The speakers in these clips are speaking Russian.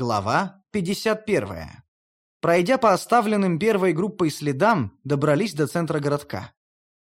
Глава 51. Пройдя по оставленным первой группой следам, добрались до центра городка.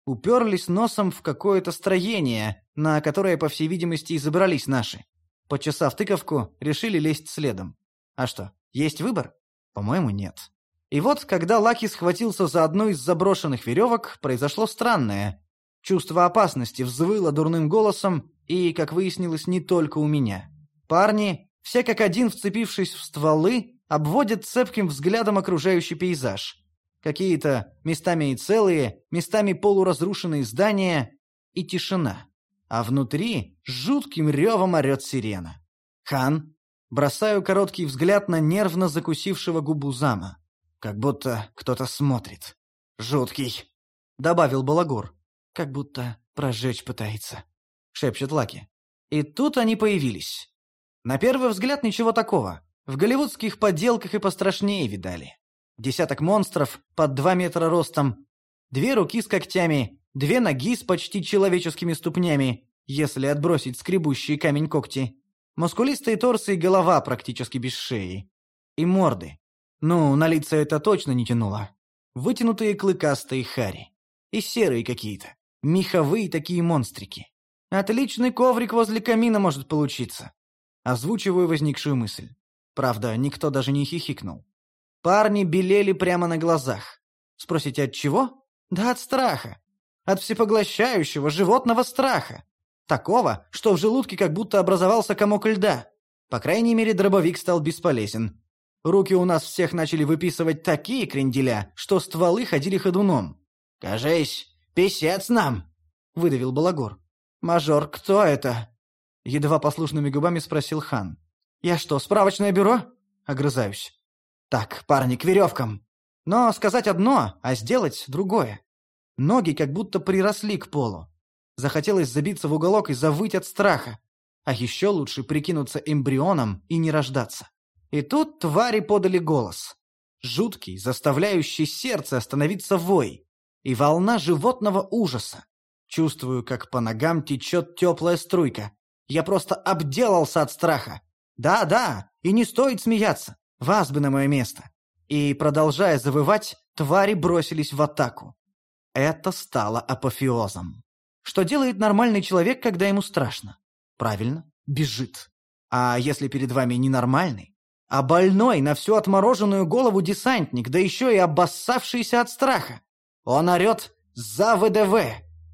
Уперлись носом в какое-то строение, на которое, по всей видимости, и забрались наши. Почесав тыковку, решили лезть следом. А что, есть выбор? По-моему, нет. И вот, когда Лаки схватился за одну из заброшенных веревок, произошло странное. Чувство опасности взвыло дурным голосом, и, как выяснилось, не только у меня. Парни, все как один, вцепившись в стволы, обводят цепким взглядом окружающий пейзаж. Какие-то местами и целые, местами полуразрушенные здания и тишина. А внутри жутким ревом орет сирена. Хан. Бросаю короткий взгляд на нервно закусившего губу зама. Как будто кто-то смотрит. «Жуткий», — добавил Балагур. «Как будто прожечь пытается», — шепчет Лаки. И тут они появились. На первый взгляд ничего такого. В голливудских подделках и пострашнее видали. Десяток монстров под два метра ростом, две руки с когтями, две ноги с почти человеческими ступнями, если отбросить скребущие камень когти, мускулистые торсы и голова практически без шеи. И морды. Ну, на лица это точно не тянуло. Вытянутые клыкастые хари. И серые какие-то. Меховые такие монстрики. Отличный коврик возле камина может получиться. Озвучиваю возникшую мысль. Правда, никто даже не хихикнул. Парни белели прямо на глазах. Спросите, от чего? Да от страха. От всепоглощающего животного страха. Такого, что в желудке как будто образовался комок льда. По крайней мере, дробовик стал бесполезен. Руки у нас всех начали выписывать такие кренделя, что стволы ходили ходуном. «Кажись, писец нам!» — выдавил Балагор. «Мажор, кто это?» Едва послушными губами спросил хан. «Я что, справочное бюро?» Огрызаюсь. «Так, парни, к веревкам!» Но сказать одно, а сделать другое. Ноги как будто приросли к полу. Захотелось забиться в уголок и завыть от страха. А еще лучше прикинуться эмбрионом и не рождаться. И тут твари подали голос. Жуткий, заставляющий сердце остановиться вой. И волна животного ужаса. Чувствую, как по ногам течет теплая струйка. Я просто обделался от страха. Да-да, и не стоит смеяться. Вас бы на мое место. И, продолжая завывать, твари бросились в атаку. Это стало апофеозом. Что делает нормальный человек, когда ему страшно? Правильно, бежит. А если перед вами ненормальный, а больной на всю отмороженную голову десантник, да еще и обоссавшийся от страха? Он орет «За ВДВ!»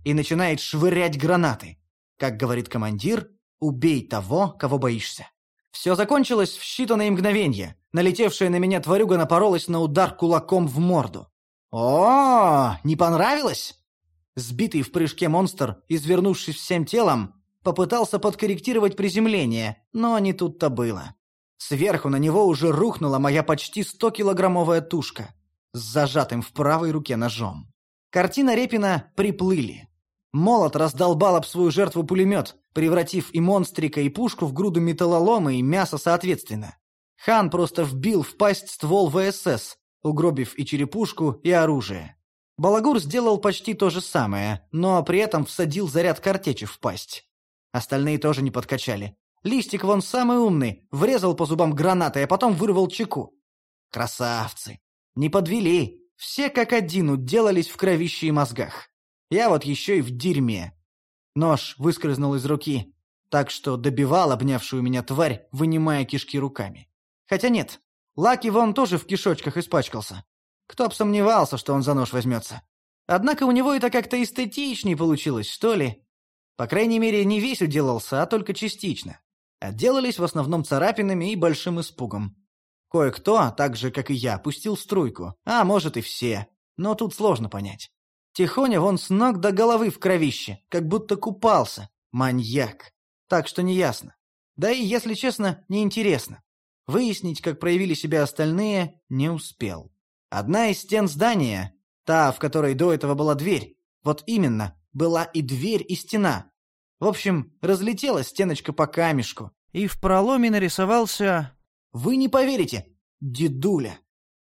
и начинает швырять гранаты. Как говорит командир, Убей того, кого боишься. Все закончилось в считанные мгновения. Налетевшая на меня тварюга напоролась на удар кулаком в морду. О, не понравилось? Сбитый в прыжке монстр, извернувшись всем телом, попытался подкорректировать приземление, но не тут-то было. Сверху на него уже рухнула моя почти 100-килограммовая тушка с зажатым в правой руке ножом. Картина Репина приплыли. Молот раздолбал об свою жертву пулемет, превратив и монстрика, и пушку в груду металлолома и мяса соответственно. Хан просто вбил в пасть ствол ВСС, угробив и черепушку, и оружие. Балагур сделал почти то же самое, но при этом всадил заряд картечи в пасть. Остальные тоже не подкачали. Листик вон самый умный, врезал по зубам гранатой, а потом вырвал чеку. Красавцы! Не подвели, все как один уделались в кровище и мозгах. Я вот еще и в дерьме. Нож выскользнул из руки, так что добивал обнявшую меня тварь, вынимая кишки руками. Хотя нет, Лаки вон тоже в кишочках испачкался. Кто б сомневался, что он за нож возьмется. Однако у него это как-то эстетичнее получилось, что ли. По крайней мере, не весь уделался, а только частично. Отделались в основном царапинами и большим испугом. Кое-кто, так же, как и я, пустил струйку, а может и все, но тут сложно понять. Тихоня вон с ног до головы в кровище, как будто купался. Маньяк. Так что неясно. Да и, если честно, неинтересно. Выяснить, как проявили себя остальные, не успел. Одна из стен здания, та, в которой до этого была дверь, вот именно, была и дверь, и стена. В общем, разлетелась стеночка по камешку, и в проломе нарисовался... Вы не поверите, дедуля.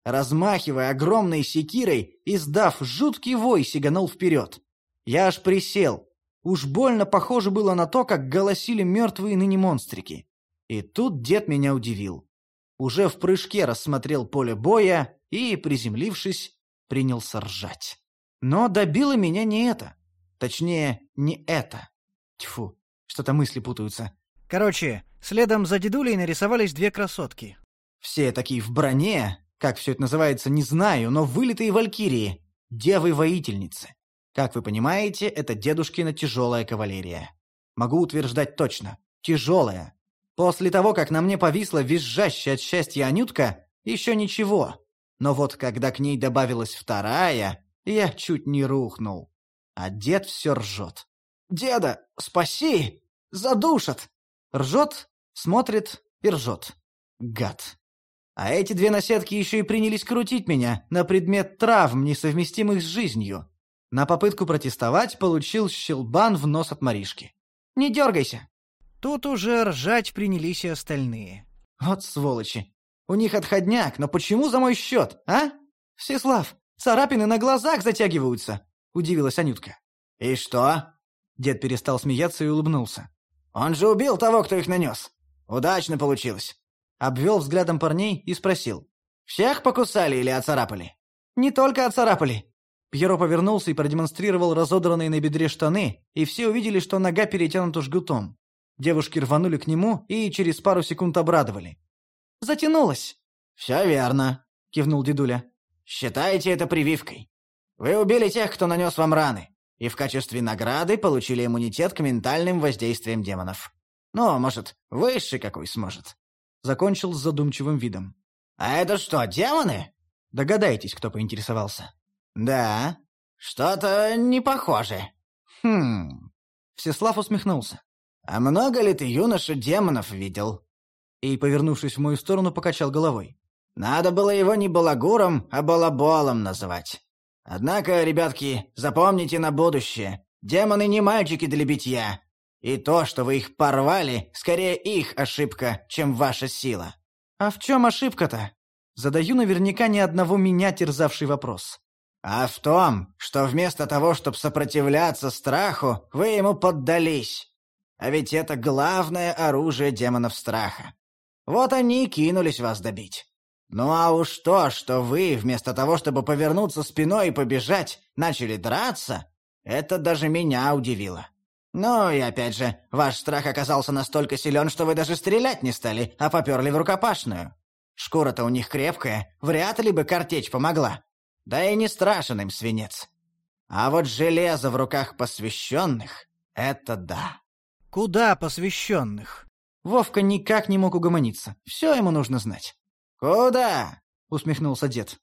Размахивая огромной секирой, издав жуткий вой, сиганул вперед. Я аж присел. Уж больно похоже было на то, как голосили мертвые ныне монстрики. И тут дед меня удивил. уже в прыжке рассмотрел поле боя и, приземлившись, принялся ржать. Но добило меня не это. Точнее, не это. Тьфу, что-то мысли путаются. Короче, следом за дедулей нарисовались две красотки. Все такие в броне, как все это называется, не знаю, но вылитые валькирии, девы-воительницы. Как вы понимаете, это дедушкина тяжелая кавалерия. Могу утверждать точно. Тяжелая. После того, как на мне повисла визжащая от счастья Анютка, еще ничего. Но вот когда к ней добавилась вторая, я чуть не рухнул. А дед все ржет. «Деда, спаси! Задушат!» Ржет, смотрит и ржет. Гад. А эти две наседки еще и принялись крутить меня на предмет травм, несовместимых с жизнью. На попытку протестовать получил щелбан в нос от Маришки. «Не дергайся!» Тут уже ржать принялись и остальные. Вот сволочи. У них отходняк, но почему за мой счет, а? Всеслав, царапины на глазах затягиваются, удивилась Анютка. И что? Дед перестал смеяться и улыбнулся. Он же убил того, кто их нанес. Удачно получилось. Обвел взглядом парней и спросил. Всех покусали или оцарапали? Не только оцарапали. Пьеро повернулся и продемонстрировал разодранные на бедре штаны, и все увидели, что нога перетянута жгутом. Девушки рванули к нему и через пару секунд обрадовали. «Затянулось!» «Все верно», — кивнул дедуля. «Считайте это прививкой. Вы убили тех, кто нанес вам раны, и в качестве награды получили иммунитет к ментальным воздействиям демонов. Ну, может, высший какой сможет». Закончил с задумчивым видом. «А это что, демоны?» Догадайтесь, кто поинтересовался. «Да, что-то не похоже». «Хм...» Всеслав усмехнулся. «А много ли ты, юноша, демонов видел?» И, повернувшись в мою сторону, покачал головой. «Надо было его не балагуром, а балаболом называть. Однако, ребятки, запомните на будущее. Демоны не мальчики для битья. И то, что вы их порвали, скорее их ошибка, чем ваша сила». «А в чем ошибка-то?» Задаю наверняка ни одного меня терзавший вопрос. «А в том, что вместо того, чтобы сопротивляться страху, вы ему поддались. А ведь это главное оружие демонов страха. Вот они и кинулись вас добить. Ну а уж то, что вы, вместо того, чтобы повернуться спиной и побежать, начали драться, это даже меня удивило. Ну и опять же, ваш страх оказался настолько силен, что вы даже стрелять не стали, а поперли в рукопашную. Шкура-то у них крепкая, вряд ли бы картечь помогла. Да и не страшен им свинец. А вот железо в руках посвященных — это да. Куда посвященных? Вовка никак не мог угомониться. Все ему нужно знать. «Куда?» — усмехнулся дед.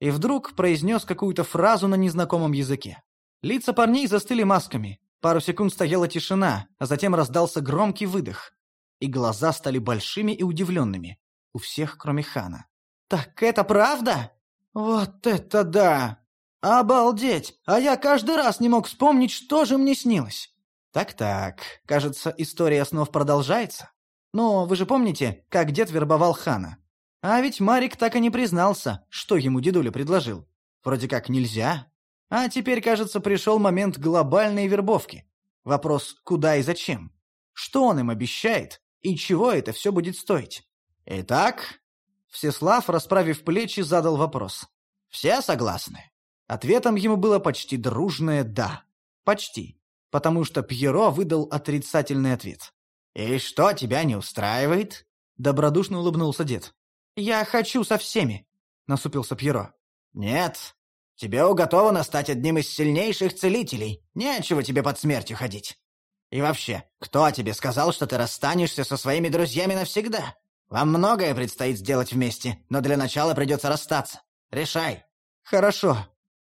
И вдруг произнес какую-то фразу на незнакомом языке. Лица парней застыли масками. Пару секунд стояла тишина, а затем раздался громкий выдох. И глаза стали большими и удивленными. У всех, кроме Хана. «Так это правда? Вот это да! Обалдеть! А я каждый раз не мог вспомнить, что же мне снилось!» Так-так, кажется, история снов продолжается. Но вы же помните, как дед вербовал хана? А ведь Марик так и не признался, что ему дедуля предложил. Вроде как нельзя. А теперь, кажется, пришел момент глобальной вербовки. Вопрос, куда и зачем? Что он им обещает? И чего это все будет стоить? Итак, Всеслав, расправив плечи, задал вопрос. Все согласны? Ответом ему было почти дружное «да». Почти потому что Пьеро выдал отрицательный ответ. «И что тебя не устраивает?» — добродушно улыбнулся дед. «Я хочу со всеми», — насупился Пьеро. «Нет, тебе уготовано стать одним из сильнейших целителей. Нечего тебе под смертью ходить. И вообще, кто тебе сказал, что ты расстанешься со своими друзьями навсегда? Вам многое предстоит сделать вместе, но для начала придется расстаться. Решай». «Хорошо».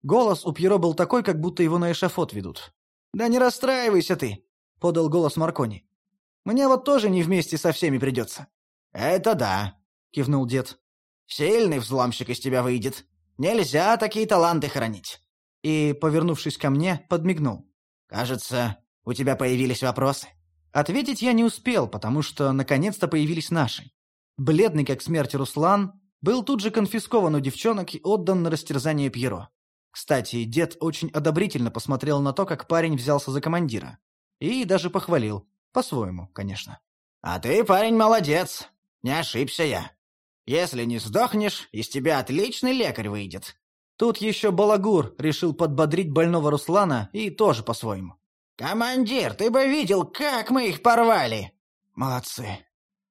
Голос у Пьеро был такой, как будто его на эшафот ведут. «Да не расстраивайся ты», — подал голос Маркони. «Мне вот тоже не вместе со всеми придется». «Это да», — кивнул дед. «Сильный взломщик из тебя выйдет. Нельзя такие таланты хранить». И, повернувшись ко мне, подмигнул. «Кажется, у тебя появились вопросы». Ответить я не успел, потому что наконец-то появились наши. Бледный как смерть Руслан был тут же конфискован у девчонок и отдан на растерзание Пьеро. Кстати, дед очень одобрительно посмотрел на то, как парень взялся за командира. И даже похвалил. По-своему, конечно. «А ты, парень, молодец. Не ошибся я. Если не сдохнешь, из тебя отличный лекарь выйдет». Тут еще Балагур решил подбодрить больного Руслана и тоже по-своему. «Командир, ты бы видел, как мы их порвали!» «Молодцы!»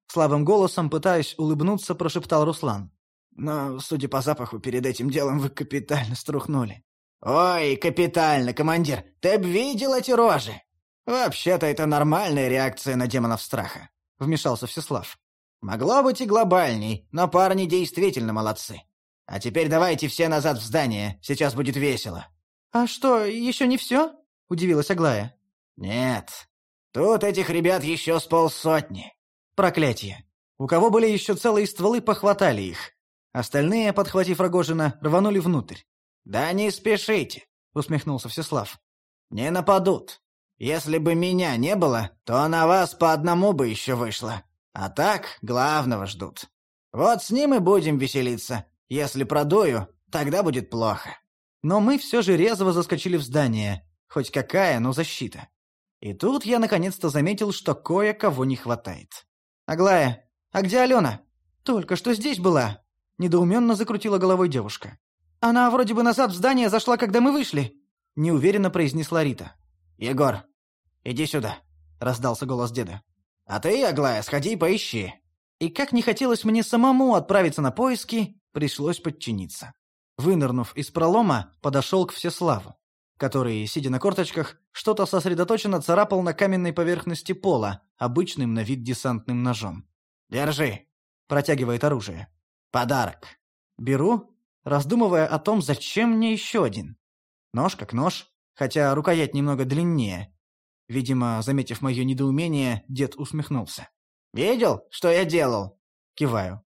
Слабым голосом, пытаясь улыбнуться, прошептал Руслан. «Но, судя по запаху, перед этим делом вы капитально струхнули». «Ой, капитально, командир! Ты б видел эти рожи!» «Вообще-то это нормальная реакция на демонов страха», — вмешался Всеслав. «Могло быть и глобальней, но парни действительно молодцы. А теперь давайте все назад в здание, сейчас будет весело». «А что, еще не все?» — удивилась Аглая. «Нет, тут этих ребят еще с полсотни». «Проклятие! У кого были еще целые стволы, похватали их. Остальные, подхватив Рогожина, рванули внутрь. «Да не спешите», — усмехнулся Всеслав. «Не нападут. Если бы меня не было, то на вас по одному бы еще вышло. А так главного ждут. Вот с ним и будем веселиться. Если продую, тогда будет плохо». Но мы все же резво заскочили в здание. Хоть какая, но защита. И тут я наконец-то заметил, что кое-кого не хватает. «Аглая, а где Алена?» «Только что здесь была», — недоуменно закрутила головой девушка. «Она вроде бы назад в здание зашла, когда мы вышли», — неуверенно произнесла Рита. «Егор, иди сюда», — раздался голос деда. «А ты, Аглая, сходи и поищи». И как не хотелось мне самому отправиться на поиски, пришлось подчиниться. Вынырнув из пролома, подошел к Всеславу, который, сидя на корточках, что-то сосредоточенно царапал на каменной поверхности пола, обычным на вид десантным ножом. «Держи», — протягивает оружие. «Подарок». Беру раздумывая о том, зачем мне еще один. Нож как нож, хотя рукоять немного длиннее. Видимо, заметив мое недоумение, дед усмехнулся. «Видел, что я делал?» Киваю.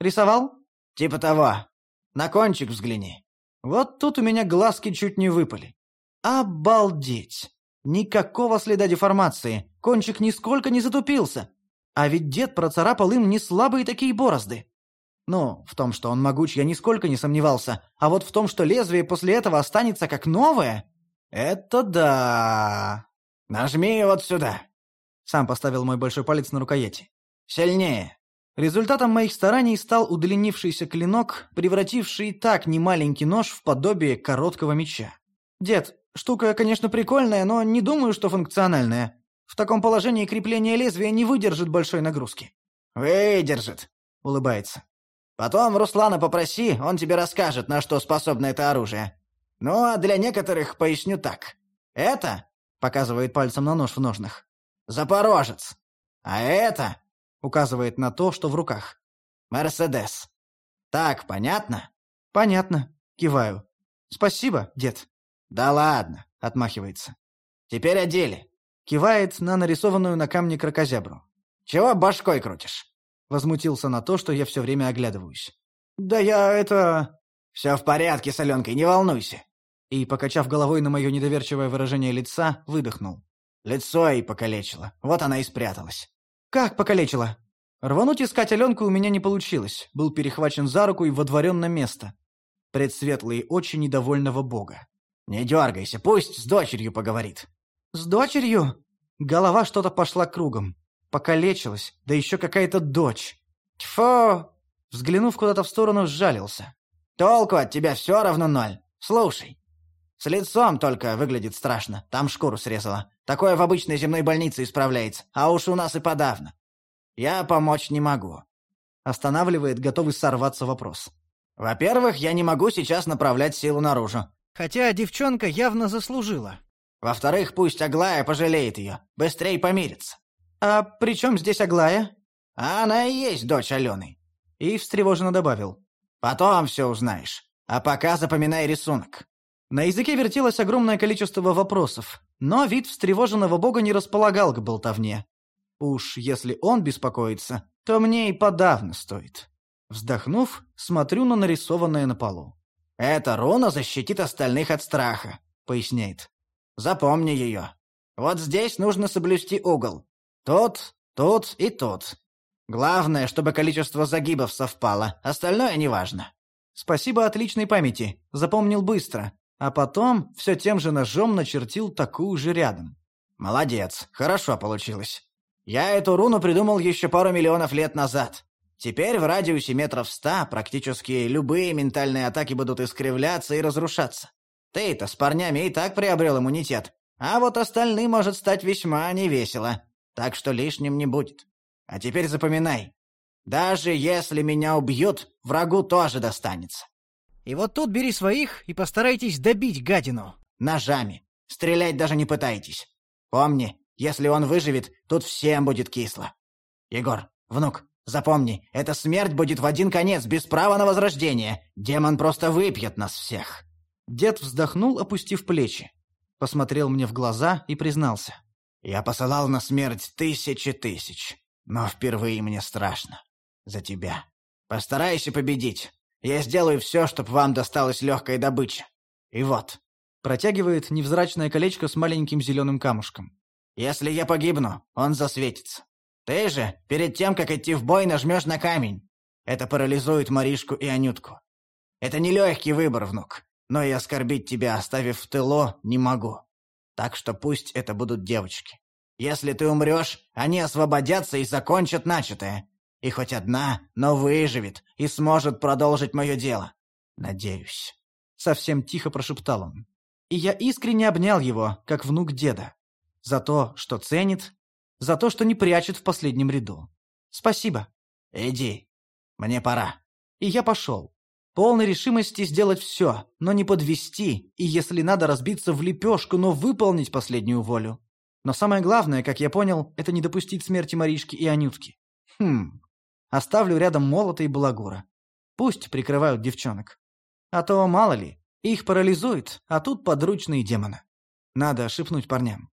«Рисовал?» «Типа того. На кончик взгляни». Вот тут у меня глазки чуть не выпали. Обалдеть! Никакого следа деформации. Кончик нисколько не затупился. А ведь дед процарапал им не слабые такие борозды. Ну, в том, что он могуч, я нисколько не сомневался. А вот в том, что лезвие после этого останется как новое... Это да... Нажми вот сюда. Сам поставил мой большой палец на рукояти. Сильнее. Результатом моих стараний стал удлинившийся клинок, превративший так немаленький нож в подобие короткого меча. «Дед, штука, конечно, прикольная, но не думаю, что функциональная. В таком положении крепление лезвия не выдержит большой нагрузки». «Выдержит», — улыбается. Потом Руслана попроси, он тебе расскажет, на что способно это оружие. Ну, а для некоторых поясню так. Это, показывает пальцем на нож в ножнах, Запорожец. А это, указывает на то, что в руках, Мерседес. Так, понятно? Понятно, киваю. Спасибо, дед. Да ладно, отмахивается. Теперь одели. Кивает на нарисованную на камне крокозябру. Чего башкой крутишь? Возмутился на то, что я все время оглядываюсь. «Да я это...» «Все в порядке с Аленкой, не волнуйся!» И, покачав головой на мое недоверчивое выражение лица, выдохнул. Лицо ей покалечило. Вот она и спряталась. «Как покалечила?» Рвануть искать Аленку у меня не получилось. Был перехвачен за руку и водворен на место. Предсветлые очи недовольного бога. «Не дергайся, пусть с дочерью поговорит». «С дочерью?» Голова что-то пошла кругом. Покалечилась, да еще какая-то дочь. Тьфу! Взглянув куда-то в сторону, сжалился. Толку от тебя все равно ноль. Слушай. С лицом только выглядит страшно. Там шкуру срезала. Такое в обычной земной больнице исправляется. А уж у нас и подавно. Я помочь не могу. Останавливает, готовый сорваться вопрос. Во-первых, я не могу сейчас направлять силу наружу. Хотя девчонка явно заслужила. Во-вторых, пусть Аглая пожалеет ее. Быстрей помирится. «А при чем здесь Аглая?» «Она и есть дочь Алены». И встревоженно добавил. «Потом все узнаешь. А пока запоминай рисунок». На языке вертелось огромное количество вопросов, но вид встревоженного бога не располагал к болтовне. Уж если он беспокоится, то мне и подавно стоит. Вздохнув, смотрю на нарисованное на полу. «Эта руна защитит остальных от страха», — поясняет. «Запомни ее. Вот здесь нужно соблюсти угол. Тут, тут и тут. Главное, чтобы количество загибов совпало, остальное неважно. Спасибо отличной памяти, запомнил быстро. А потом все тем же ножом начертил такую же рядом. Молодец, хорошо получилось. Я эту руну придумал еще пару миллионов лет назад. Теперь в радиусе метров ста практически любые ментальные атаки будут искривляться и разрушаться. Ты-то с парнями и так приобрел иммунитет, а вот остальным может стать весьма невесело, так что лишним не будет. А теперь запоминай. Даже если меня убьют, врагу тоже достанется. И вот тут бери своих и постарайтесь добить гадину. Ножами. Стрелять даже не пытайтесь. Помни, если он выживет, тут всем будет кисло. Егор, внук, Запомни, эта смерть будет в один конец, без права на возрождение. Демон просто выпьет нас всех». Дед вздохнул, опустив плечи. Посмотрел мне в глаза и признался. «Я посылал на смерть тысячи тысяч, но впервые мне страшно. За тебя. Постарайся победить. Я сделаю все, чтобы вам досталась легкая добыча. И вот». Протягивает невзрачное колечко с маленьким зеленым камушком. «Если я погибну, он засветится. Ты же, перед тем, как идти в бой, нажмешь на камень. Это парализует Маришку и Анютку. Это нелегкий выбор, внук. Но и оскорбить тебя, оставив в тылу, не могу. Так что пусть это будут девочки. Если ты умрешь, они освободятся и закончат начатое. И хоть одна, но выживет и сможет продолжить мое дело. Надеюсь. Совсем тихо прошептал он. И я искренне обнял его, как внук деда. За то, что ценит за то, что не прячет в последнем ряду. Спасибо. Иди. Мне пора. И я пошел. Полной решимости сделать все, но не подвести, и если надо разбиться в лепешку, но выполнить последнюю волю. Но самое главное, как я понял, это не допустить смерти Маришки и Анютки. Хм. Оставлю рядом молота и балагура. Пусть прикрывают девчонок. А то, мало ли, их парализует, а тут подручные демоны. Надо шепнуть парням.